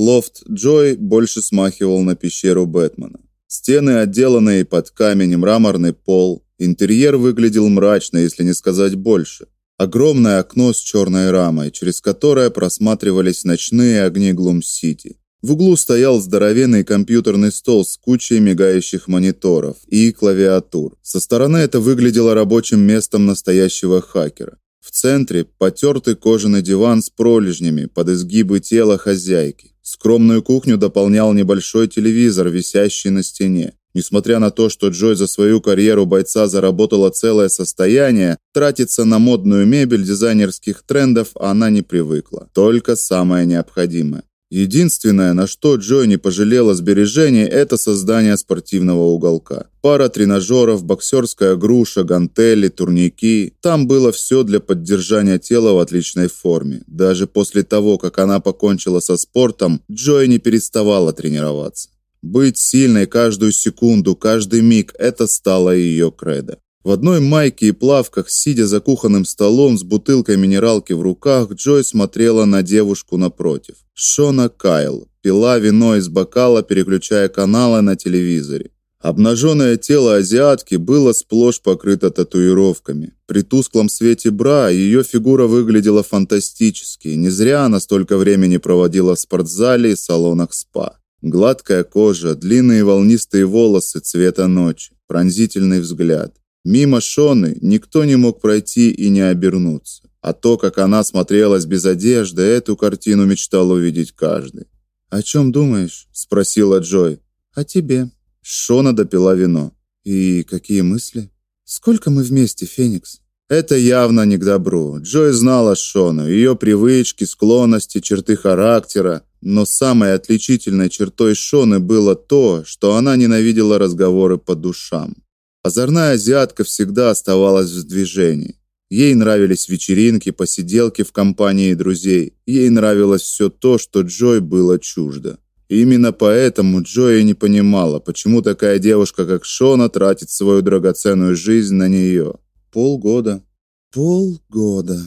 Лофт Джой больше смахивал на пещеру Бэтмена. Стены отделанные под камень, мраморный пол. Интерьер выглядел мрачно, если не сказать больше. Огромное окно с черной рамой, через которое просматривались ночные огни Глум-Сити. В углу стоял здоровенный компьютерный стол с кучей мигающих мониторов и клавиатур. Со стороны это выглядело рабочим местом настоящего хакера. В центре потертый кожаный диван с пролежнями под изгибы тела хозяйки. Скромную кухню дополнял небольшой телевизор, висящий на стене. Несмотря на то, что Джой за свою карьеру бойца заработала целое состояние, тратиться на модную мебель дизайнерских трендов она не привыкла. Только самое необходимое. Единственное, на что Джой пожалела сбережений, это создание спортивного уголка. Пара тренажеров, боксерская груша, гантели, турники. Там было все для поддержания тела в отличной форме. Даже после того, как она покончила со спортом, Джой переставала тренироваться. Быть сильной каждую секунду, каждый миг это стало ее кредо. В одной майке и плавках, сидя за кухонным столом с бутылкой минералки в руках, Джой смотрела на девушку напротив. Шона Кайл пила вино из бокала, переключая каналы на телевизоре. Обнаженное тело азиатки было сплошь покрыто татуировками. При тусклом свете бра ее фигура выглядела фантастически. Не зря она столько времени проводила в спортзале и салонах спа. Гладкая кожа, длинные волнистые волосы цвета ночи, пронзительный взгляд. Мимо Шоны никто не мог пройти и не обернуться. А то, как она смотрелась без одежды, эту картину мечтал увидеть каждый. "О чем думаешь?" спросила Джой. "О тебе". Шона допила вино. "И какие мысли? Сколько мы вместе, Феникс?" Это явно не к добру. Джой знала Шону, ее привычки, склонности, черты характера, но самой отличительной чертой Шоны было то, что она ненавидела разговоры по душам. Озорная азиатка всегда оставалась в движении. Ей нравились вечеринки, посиделки в компании друзей. Ей нравилось все то, что Джой было чуждо. И именно поэтому Джой не понимала, почему такая девушка, как Шона, тратит свою драгоценную жизнь на нее. Полгода. Полгода.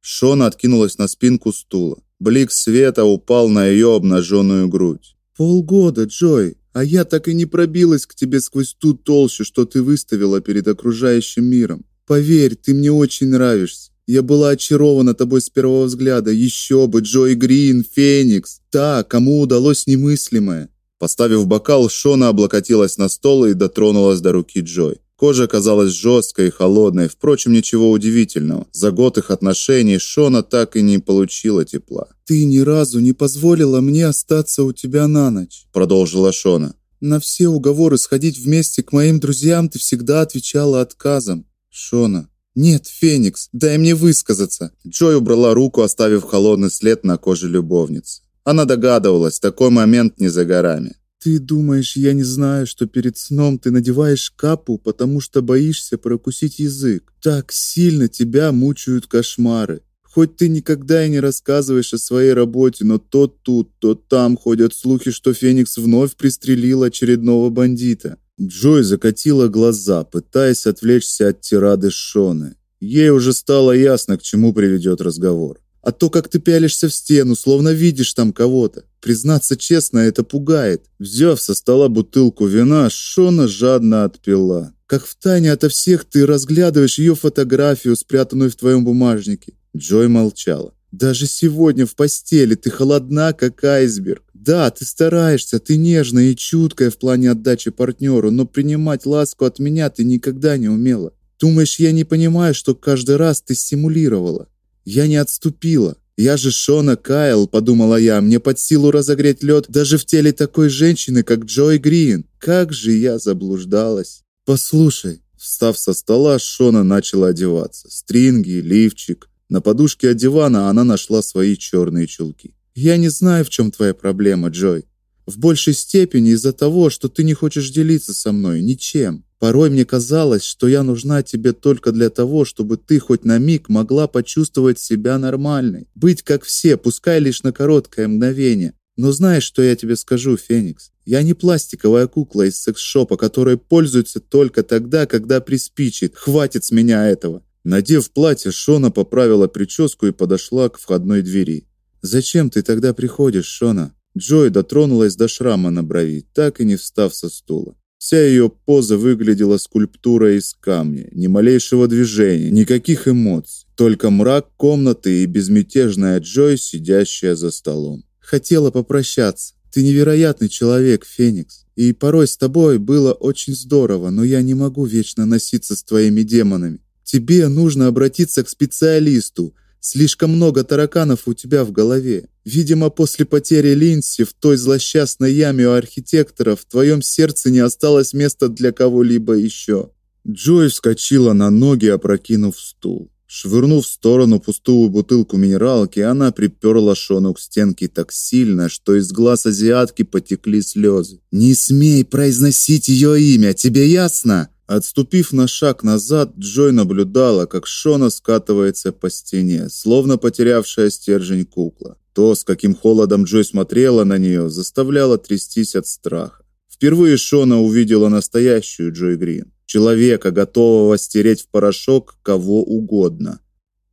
Шона откинулась на спинку стула. Блик света упал на ее обнаженную грудь. Полгода, Джой. А я так и не пробилась к тебе сквозь ту толщу, что ты выставила перед окружающим миром. Поверь, ты мне очень нравишься. Я была очарована тобой с первого взгляда. Еще бы, Джой Грин, Феникс. Та, кому удалось немыслимое. Поставив бокал, Шона облокотилась на стол и дотронулась до руки Джой. Кожа казалась жесткой и холодной, впрочем, ничего удивительного. За год их отношений Шона так и не получила тепла. Ты ни разу не позволила мне остаться у тебя на ночь, продолжила Шона. На все уговоры сходить вместе к моим друзьям ты всегда отвечала отказом. Шона, нет, Феникс, дай мне высказаться. Джой убрала руку, оставив холодный след на коже любовницы. Она догадывалась, такой момент не за горами. Ты думаешь, я не знаю, что перед сном ты надеваешь капу, потому что боишься прокусить язык? Так сильно тебя мучают кошмары. Хоть ты никогда и не рассказываешь о своей работе, но то тут, то там ходят слухи, что Феникс вновь пристрелил очередного бандита. Джой закатила глаза, пытаясь отвлечься от тирады Шоны. Ей уже стало ясно, к чему приведет разговор. А то, как ты пялишься в стену, словно видишь там кого-то. Признаться честно, это пугает. Взяв со стола бутылку вина, Шона жадно отпила. Как в тайне ото всех ты разглядываешь ее фотографию, спрятанную в твоем бумажнике. Джой молчала. Даже сегодня в постели ты холодна, как айсберг. Да, ты стараешься, ты нежная и чуткая в плане отдачи партнеру, но принимать ласку от меня ты никогда не умела. Думаешь, я не понимаю, что каждый раз ты симулировала? Я не отступила. Я же Шона Кайл, подумала я, мне под силу разогреть лед даже в теле такой женщины, как Джой Грин. Как же я заблуждалась. Послушай, встав со стола, Шона начала одеваться. Стринги, лифчик. На подушке от дивана она нашла свои черные чулки. Я не знаю, в чем твоя проблема, Джой. В большей степени из-за того, что ты не хочешь делиться со мной ничем. Порой мне казалось, что я нужна тебе только для того, чтобы ты хоть на миг могла почувствовать себя нормальной, быть как все, пускай лишь на короткое мгновение. Но знаешь, что я тебе скажу, Феникс? Я не пластиковая кукла из секс-шопа, которой пользуются только тогда, когда приспичит. Хватит с меня этого. Надев платье, Шона поправила прическу и подошла к входной двери. Зачем ты тогда приходишь, Шона? Джой дотронулась до шрама на брови, так и не встав со стула. Вся ее поза выглядела скульптурой из камня, ни малейшего движения, никаких эмоций, только мрак комнаты и безмятежная Джой, сидящая за столом. Хотела попрощаться. Ты невероятный человек, Феникс. И порой с тобой было очень здорово, но я не могу вечно носиться с твоими демонами. Тебе нужно обратиться к специалисту. Слишком много тараканов у тебя в голове. Видимо, после потери Линси в той злосчастной яме у архитектора в твоем сердце не осталось места для кого-либо еще. Джой вскочила на ноги, опрокинув стул. Швырнув в сторону пустую бутылку минералки, она приперла Шону к стенке так сильно, что из глаз азиатки потекли слезы. «Не смей произносить ее имя, тебе ясно?» Отступив на шаг назад, Джой наблюдала, как Шона скатывается по стене, словно потерявшая стержень кукла. То, с каким холодом Джой смотрела на нее, заставляло трястись от страха. Впервые Шона увидела настоящую Джой Грин, человека, готового стереть в порошок кого угодно.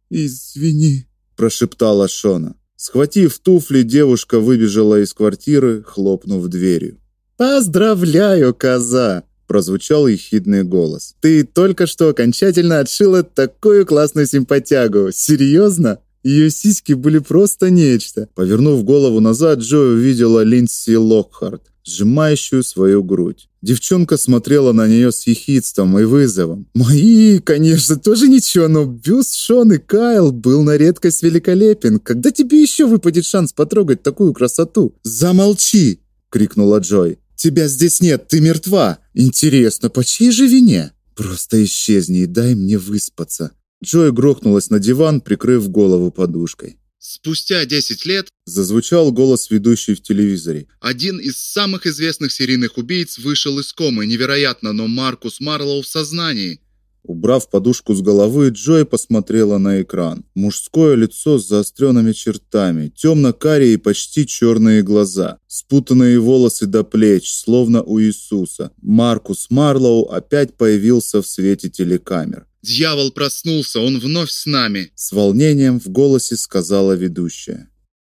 "Извини", прошептала Шона. Схватив туфли, девушка выбежала из квартиры, хлопнув дверью. "Поздравляю, коза!" прозвучал ехидный голос. Ты только что окончательно отшила такую классную симпатягу. Серьезно? Ее сиськи были просто нечто. Повернув голову назад, Джо увидела Линдси Локхарт, сжимающую свою грудь. Девчонка смотрела на нее с ехидством и вызовом. Мои, конечно, тоже ничего, но бюст Шон и Кайл был на редкость великолепен. Когда тебе еще выпадет шанс потрогать такую красоту? Замолчи, крикнула Джой. Тебя здесь нет, ты мертва. Интересно, по чьей же вине? Просто исчезни и дай мне выспаться. Джой грохнулась на диван, прикрыв голову подушкой. Спустя 10 лет зазвучал голос ведущей в телевизоре. Один из самых известных серийных убийц вышел из комы. Невероятно, но Маркус Марлоу в сознании. Убрав подушку с головы, Джой посмотрела на экран. Мужское лицо с заостренными чертами, темно-карие и почти черные глаза, спутанные волосы до плеч, словно у Иисуса. Маркус Марлоу опять появился в свете телекамер. Дьявол проснулся, он вновь с нами, с волнением в голосе сказала ведущая.